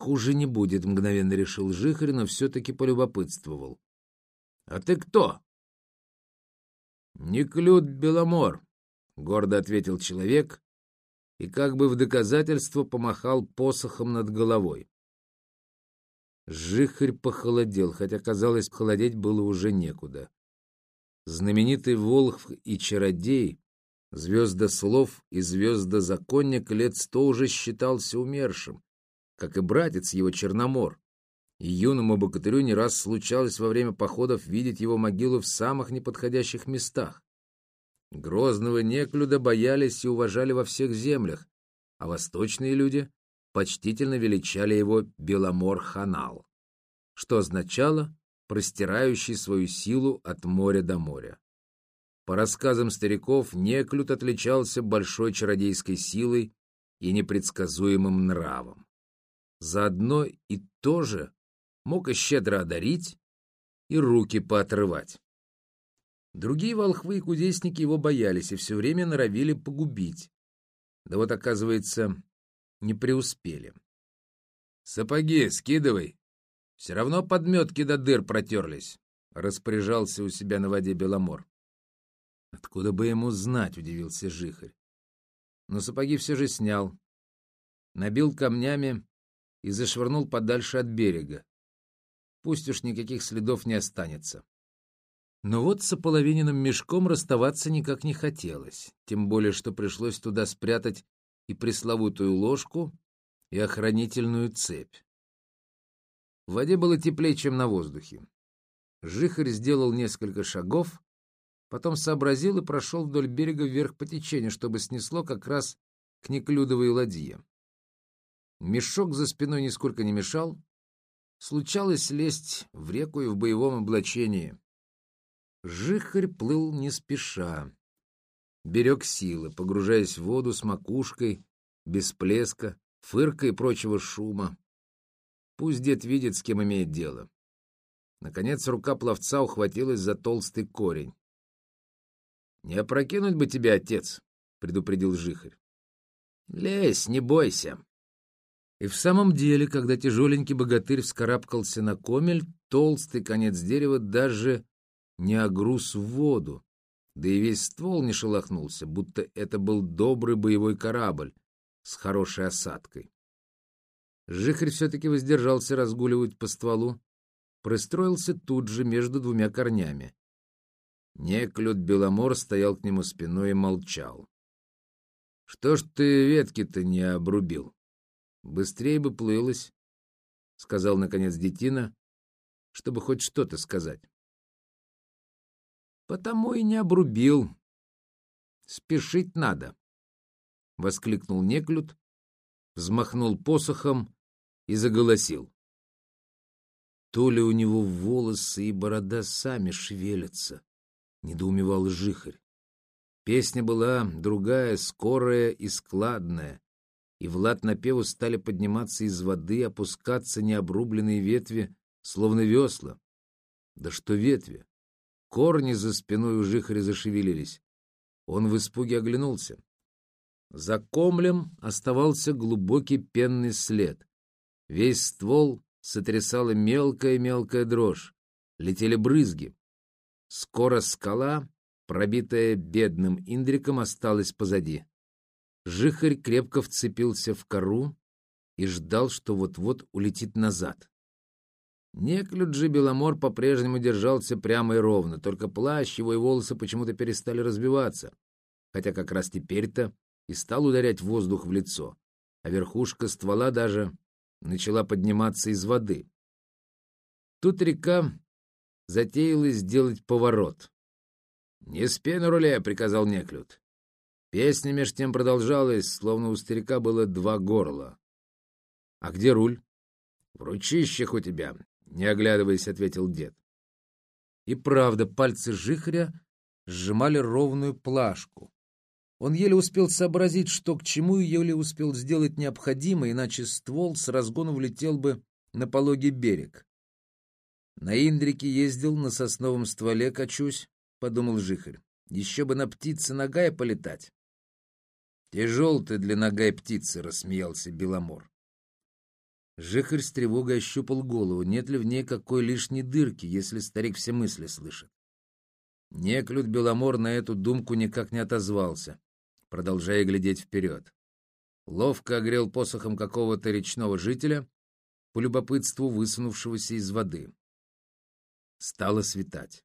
Хуже не будет, мгновенно решил Жихарь, но все-таки полюбопытствовал. — А ты кто? — Неклюд Беломор, — гордо ответил человек и как бы в доказательство помахал посохом над головой. Жихарь похолодел, хотя, казалось, холодеть было уже некуда. Знаменитый Волхв и Чародей, звезда слов и звезда законник лет сто уже считался умершим, как и братец его Черномор. И юному богатырю не раз случалось во время походов видеть его могилу в самых неподходящих местах. Грозного неклюда боялись и уважали во всех землях, а восточные люди почтительно величали его Беломор-Ханал, что означало «простирающий свою силу от моря до моря». По рассказам стариков, Неклюд отличался большой чародейской силой и непредсказуемым нравом. Заодно и то же мог и щедро одарить, и руки поотрывать. Другие волхвы и кудесники его боялись и все время норовили погубить. Да вот, оказывается, не преуспели. «Сапоги скидывай! Все равно подметки до дыр протерлись!» — распоряжался у себя на воде Беломор. «Откуда бы ему знать?» — удивился Жихарь. Но сапоги все же снял, набил камнями и зашвырнул подальше от берега. Пусть уж никаких следов не останется. Но вот с ополовиненным мешком расставаться никак не хотелось, тем более, что пришлось туда спрятать и пресловутую ложку, и охранительную цепь. В воде было теплее, чем на воздухе. Жихарь сделал несколько шагов, потом сообразил и прошел вдоль берега вверх по течению, чтобы снесло как раз к неклюдовой ладье. Мешок за спиной нисколько не мешал. Случалось лезть в реку и в боевом облачении. Жихарь плыл не спеша. Берег силы, погружаясь в воду с макушкой, без плеска, фырка и прочего шума. Пусть дед видит, с кем имеет дело. Наконец рука пловца ухватилась за толстый корень. — Не опрокинуть бы тебя, отец, — предупредил Жихарь. — Лезь, не бойся. И в самом деле, когда тяжеленький богатырь вскарабкался на комель, толстый конец дерева даже не огруз в воду, да и весь ствол не шелохнулся, будто это был добрый боевой корабль с хорошей осадкой. Жихарь все-таки воздержался разгуливать по стволу, пристроился тут же между двумя корнями. Неклюд Беломор стоял к нему спиной и молчал. — Что ж ты ветки-то не обрубил? Быстрее бы плылось, — сказал, наконец, детина, чтобы хоть что-то сказать. Потому и не обрубил. Спешить надо. Воскликнул Неклюд, взмахнул посохом и заголосил. То ли у него волосы и борода сами шевелятся, недоумевал Жихарь. Песня была другая, скорая и складная, и в лад напеву стали подниматься из воды, опускаться необрубленные ветви, словно весла. Да что ветви! Корни за спиной у жихаря зашевелились. Он в испуге оглянулся. За комлем оставался глубокий пенный след. Весь ствол сотрясала мелкая-мелкая дрожь. Летели брызги. Скоро скала, пробитая бедным индриком, осталась позади. Жихарь крепко вцепился в кору и ждал, что вот-вот улетит назад. Неклюд же Беломор по-прежнему держался прямо и ровно, только плащ, его и волосы почему-то перестали разбиваться, хотя как раз теперь-то и стал ударять воздух в лицо, а верхушка ствола даже начала подниматься из воды. Тут река затеялась сделать поворот. «Не спи на руле!» — приказал Неклюд. Песня меж тем продолжалась, словно у старика было два горла. «А где руль?» «В ручищах у тебя не оглядываясь, ответил дед. И правда, пальцы жихря сжимали ровную плашку. Он еле успел сообразить, что к чему, и еле успел сделать необходимое, иначе ствол с разгону влетел бы на пологий берег. На Индрике ездил, на сосновом стволе качусь, — подумал Жихарь. Еще бы на птице ногая полетать. — Тяжел ты для ногай птицы, — рассмеялся Беломор. Жихарь с тревогой ощупал голову, нет ли в ней какой лишней дырки, если старик все мысли слышит. Неклюд Беломор на эту думку никак не отозвался, продолжая глядеть вперед. Ловко огрел посохом какого-то речного жителя, по любопытству высунувшегося из воды. Стало светать.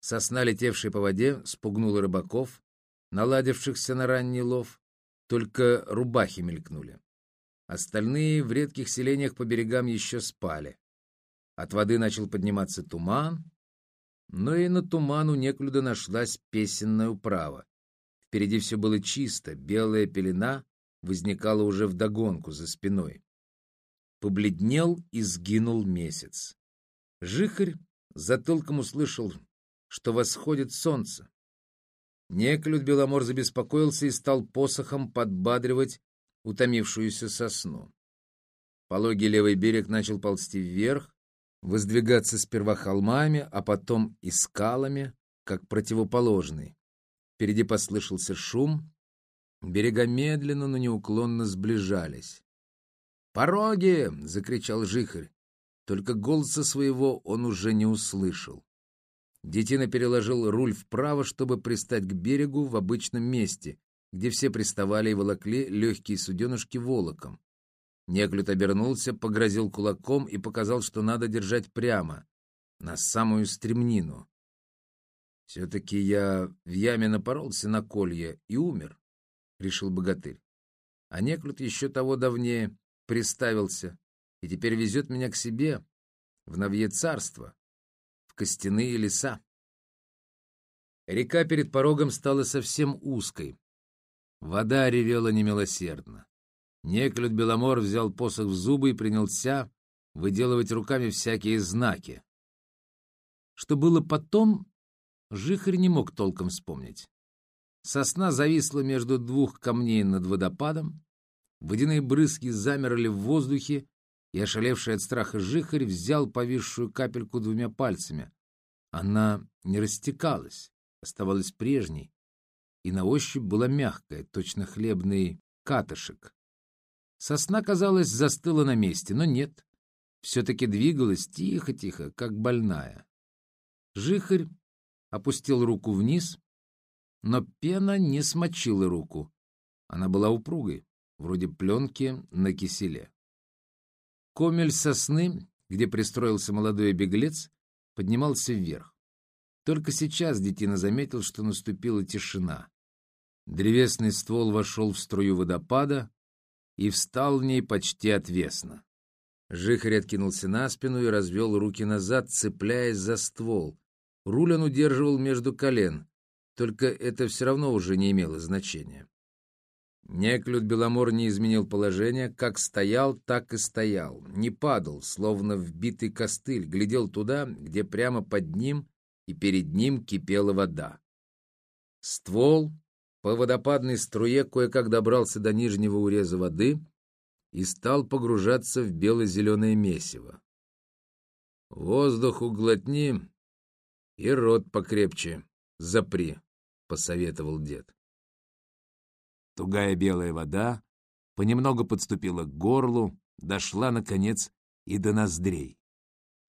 Сосна, летевшая по воде, спугнула рыбаков, наладившихся на ранний лов, только рубахи мелькнули. Остальные в редких селениях по берегам еще спали. От воды начал подниматься туман, но и на туману некуда нашлась песенная управа. Впереди все было чисто, белая пелена возникала уже вдогонку за спиной. Побледнел и сгинул месяц. Жихарь затылком услышал, что восходит солнце. Неклюд Беломор забеспокоился и стал посохом подбадривать утомившуюся сосну. Пологий левый берег начал ползти вверх, воздвигаться сперва холмами, а потом и скалами, как противоположный. Впереди послышался шум, берега медленно, но неуклонно сближались. «Пороги!» — закричал Жихарь. Только голоса своего он уже не услышал. Детина переложил руль вправо, чтобы пристать к берегу в обычном месте, где все приставали и волокли легкие суденышки волоком. Неклют обернулся, погрозил кулаком и показал, что надо держать прямо, на самую стремнину. «Все-таки я в яме напоролся на колье и умер», — решил богатырь. А Неклют еще того давнее приставился и теперь везет меня к себе, в Новье царство, в костяные леса. Река перед порогом стала совсем узкой, Вода ревела немилосердно. Неклюд Беломор взял посох в зубы и принялся выделывать руками всякие знаки. Что было потом, Жихарь не мог толком вспомнить. Сосна зависла между двух камней над водопадом, водяные брызги замерли в воздухе, и, ошалевший от страха Жихарь, взял повисшую капельку двумя пальцами. Она не растекалась, оставалась прежней, и на ощупь была мягкая, точно хлебный катышек. Сосна, казалось, застыла на месте, но нет. Все-таки двигалась тихо-тихо, как больная. Жихарь опустил руку вниз, но пена не смочила руку. Она была упругой, вроде пленки на киселе. Комель сосны, где пристроился молодой беглец, поднимался вверх. Только сейчас детина заметил, что наступила тишина. Древесный ствол вошел в струю водопада и встал в ней почти отвесно. Жихарь откинулся на спину и развел руки назад, цепляясь за ствол. Руль он удерживал между колен, только это все равно уже не имело значения. Неклюд Беломор не изменил положение, как стоял, так и стоял, не падал, словно вбитый костыль, глядел туда, где прямо под ним и перед ним кипела вода. Ствол по водопадной струе кое-как добрался до нижнего уреза воды и стал погружаться в бело-зеленое месиво. «Воздух углотни и рот покрепче запри», — посоветовал дед. Тугая белая вода понемногу подступила к горлу, дошла, наконец, и до ноздрей.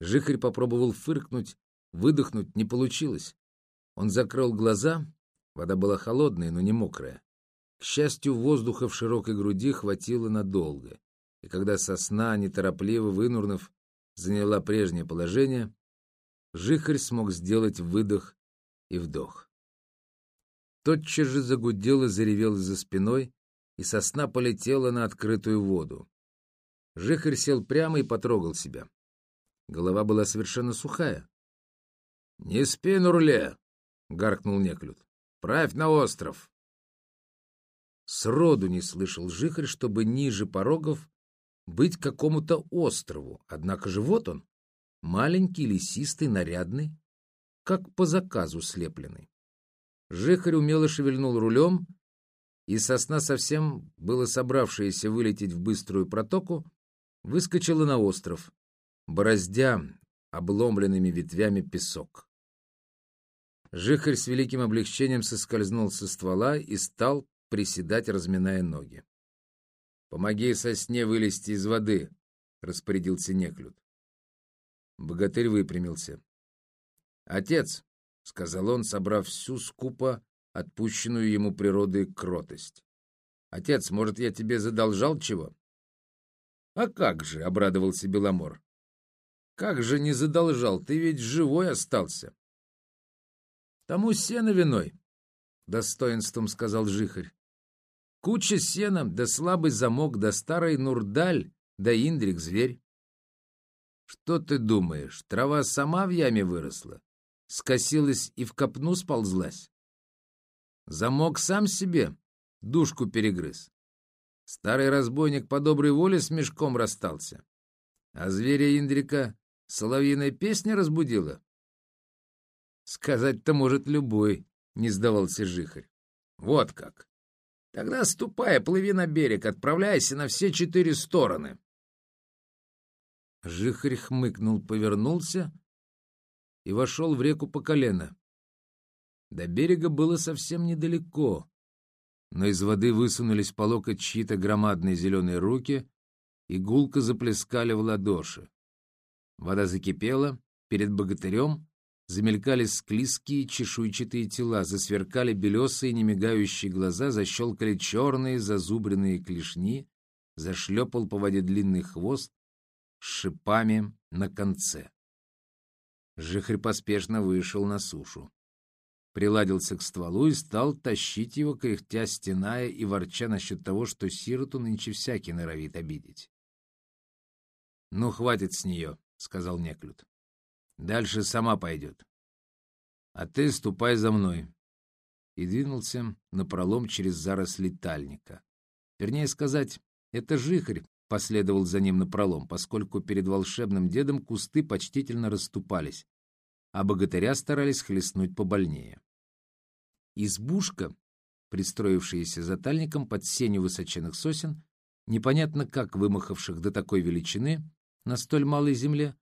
Жихарь попробовал фыркнуть, выдохнуть не получилось. Он закрыл глаза Вода была холодная, но не мокрая. К счастью, воздуха в широкой груди хватило надолго, и когда сосна, неторопливо вынурнув, заняла прежнее положение, жихарь смог сделать выдох и вдох. Тотчас же загудел и заревел за спиной, и сосна полетела на открытую воду. Жихарь сел прямо и потрогал себя. Голова была совершенно сухая. — Не спи, Нурле! — гаркнул Неклюд. Правь на остров. Сроду не слышал Жихарь, чтобы ниже порогов быть какому-то острову. Однако же вот он, маленький, лесистый, нарядный, как по заказу слепленный. Жихарь умело шевельнул рулем, и сосна, совсем было собравшаяся вылететь в быструю протоку, выскочила на остров, бороздя обломленными ветвями песок. Жихарь с великим облегчением соскользнул со ствола и стал приседать, разминая ноги. «Помоги сосне вылезти из воды», — распорядился Неклюд. Богатырь выпрямился. «Отец», — сказал он, собрав всю скупо отпущенную ему природой кротость. «Отец, может, я тебе задолжал чего?» «А как же», — обрадовался Беломор. «Как же не задолжал, ты ведь живой остался». «Тому сено виной», — достоинством сказал Жихарь. «Куча сена, да слабый замок, да старый нурдаль, да индрик зверь». «Что ты думаешь, трава сама в яме выросла? Скосилась и в копну сползлась?» Замок сам себе душку перегрыз. Старый разбойник по доброй воле с мешком расстался. А зверя Индрика соловьиная песня разбудила? Сказать-то может любой, не сдавался Жихарь. Вот как. Тогда ступай, плыви на берег, отправляйся на все четыре стороны. Жихарь хмыкнул, повернулся и вошел в реку по колено. До берега было совсем недалеко, но из воды высунулись по локоть чьи-то громадные зеленые руки и гулко заплескали в ладоши. Вода закипела, перед богатырем замелькали склизкие чешуйчатые тела, засверкали белесые немигающие глаза, защелкали черные зазубренные клешни, зашлепал по воде длинный хвост с шипами на конце. Жихрь поспешно вышел на сушу приладился к стволу и стал тащить его, кряхтя, стеная и ворча насчет того, что сироту нынче всякий норовит обидеть. — Ну, хватит с нее, — сказал Неклюд. — Дальше сама пойдет. А ты ступай за мной. И двинулся напролом через заросли тальника. Вернее сказать, это жихарь последовал за ним напролом, поскольку перед волшебным дедом кусты почтительно расступались, а богатыря старались хлестнуть побольнее. Избушка, пристроившаяся за тальником под сенью высоченных сосен, непонятно как вымахавших до такой величины на столь малой земле,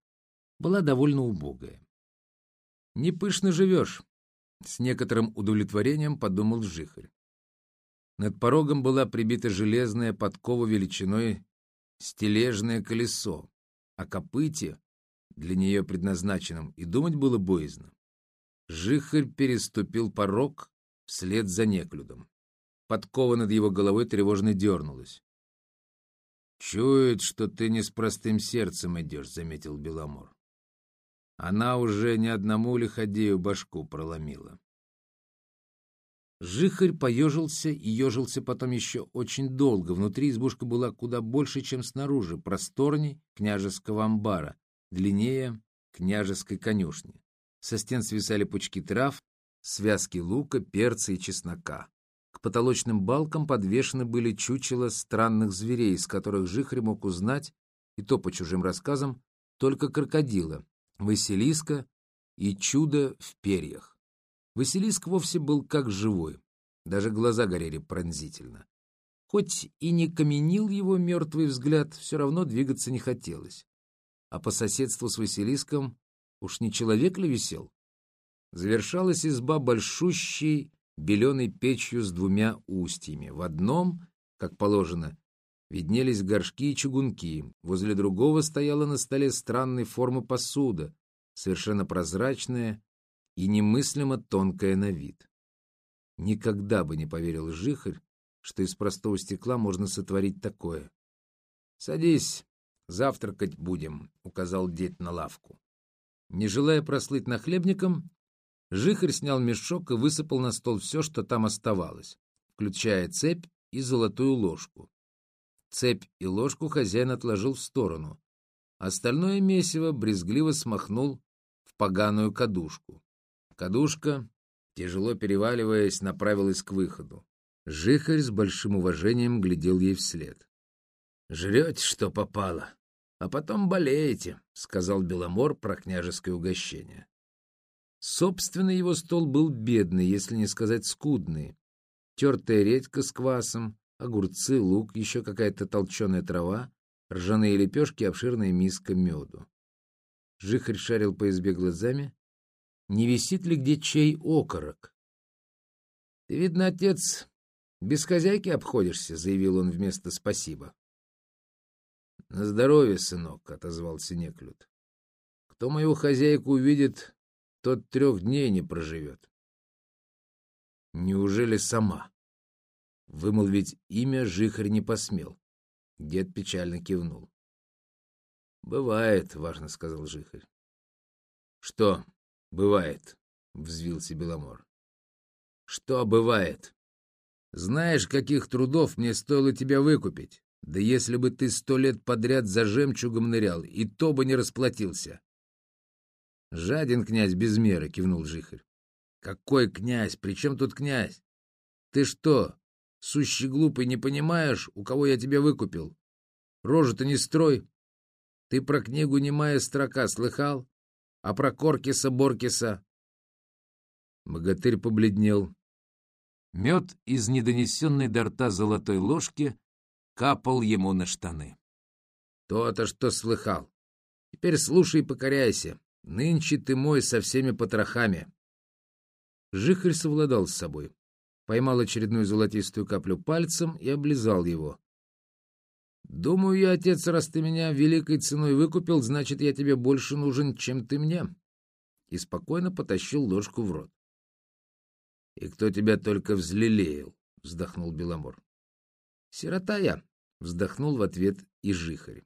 была довольно убогая. «Не пышно живешь», — с некоторым удовлетворением подумал Жихарь. Над порогом была прибита железная подкова величиной стележное колесо, а копыте, для нее предназначенном, и думать было боязно. Жихарь переступил порог вслед за неклюдом. Подкова над его головой тревожно дернулась. «Чует, что ты не с простым сердцем идешь», — заметил Беломор. Она уже ни одному лиходею башку проломила. Жихарь поежился и ежился потом еще очень долго. Внутри избушка была куда больше, чем снаружи, просторней княжеского амбара, длиннее княжеской конюшни. Со стен свисали пучки трав, связки лука, перца и чеснока. К потолочным балкам подвешены были чучела странных зверей, из которых Жихарь мог узнать, и то по чужим рассказам, только крокодила, Василиска и чудо в перьях. Василиск вовсе был как живой, даже глаза горели пронзительно. Хоть и не каменил его мертвый взгляд, все равно двигаться не хотелось. А по соседству с Василиском уж не человек ли висел? завершалась изба большущей беленой печью с двумя устьями. В одном, как положено, виднелись горшки и чугунки, возле другого стояла на столе странной формы посуда, совершенно прозрачная и немыслимо тонкая на вид. Никогда бы не поверил Жихарь, что из простого стекла можно сотворить такое. — Садись, завтракать будем, — указал дед на лавку. Не желая прослыть нахлебником, Жихарь снял мешок и высыпал на стол все, что там оставалось, включая цепь и золотую ложку. Цепь и ложку хозяин отложил в сторону. Остальное месиво брезгливо смахнул в поганую кадушку. Кадушка, тяжело переваливаясь, направилась к выходу. Жихарь с большим уважением глядел ей вслед. — Жрете, что попало, а потом болеете, — сказал Беломор про княжеское угощение. Собственно, его стол был бедный, если не сказать скудный. Тертая редька с квасом, огурцы, лук, еще какая-то толченая трава, ржаные лепешки, обширная миска меду. Жихарь шарил по избе глазами. Не висит ли где чей окорок? — Ты, видно, отец, без хозяйки обходишься, — заявил он вместо «спасибо». — На здоровье, сынок, — отозвался Неклюд. — Кто мою хозяйку увидит, тот трех дней не проживет. — Неужели сама? Вымолвить имя Жихарь не посмел. Дед печально кивнул. — Бывает, — важно сказал Жихарь. — Что бывает? — взвился Беломор. — Что бывает? Знаешь, каких трудов мне стоило тебя выкупить? Да если бы ты сто лет подряд за жемчугом нырял, и то бы не расплатился. — Жаден князь без меры, — кивнул Жихарь. — Какой князь? При чем тут князь? Ты что, сущий глупый, не понимаешь, у кого я тебя выкупил? Рожу-то не строй. Ты про книгу «Немая строка» слыхал? А про Коркиса-Боркиса? Богатырь побледнел. Мед из недонесенной до рта золотой ложки капал ему на штаны. То-то, что слыхал. Теперь слушай и покоряйся. Нынче ты мой со всеми потрохами. Жихарь совладал с собой. Поймал очередную золотистую каплю пальцем и облизал его. «Думаю я, отец, раз ты меня великой ценой выкупил, значит, я тебе больше нужен, чем ты мне». И спокойно потащил ложку в рот. «И кто тебя только взлелеял?» — вздохнул Беломор. «Сирота я», — вздохнул в ответ и Жихарь.